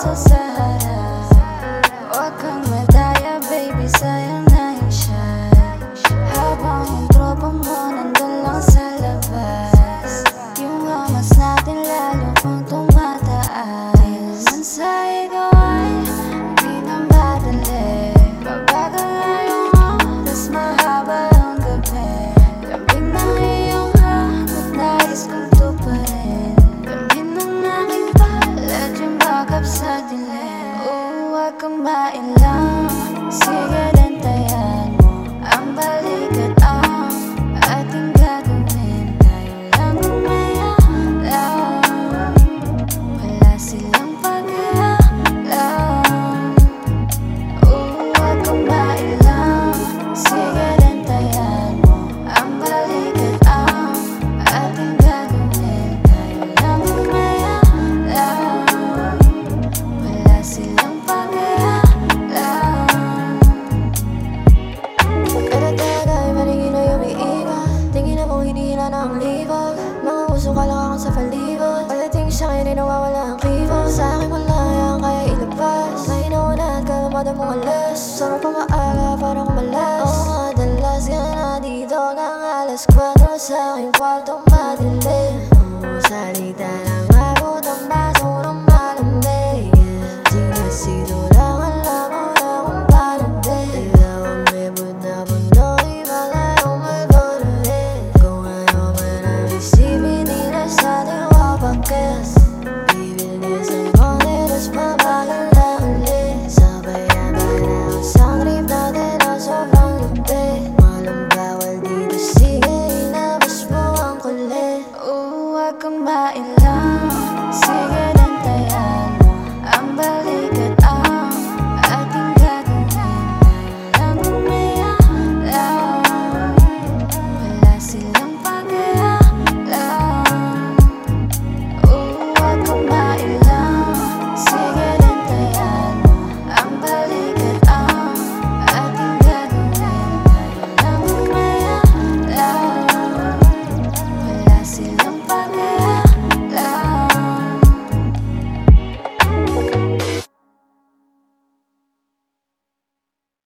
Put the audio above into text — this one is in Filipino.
so sad. What come with baby? Say kang mailang Sige May nawawala ang kibo Sa akin wala yan kaya ilabas. May inuunan ka lumada mong alas? Sarap ang maaga parang malas. Oo nga dalas ka na dito ng alas 4 Sa aking kwarto madilim Salita lang lang ba ilang? Sige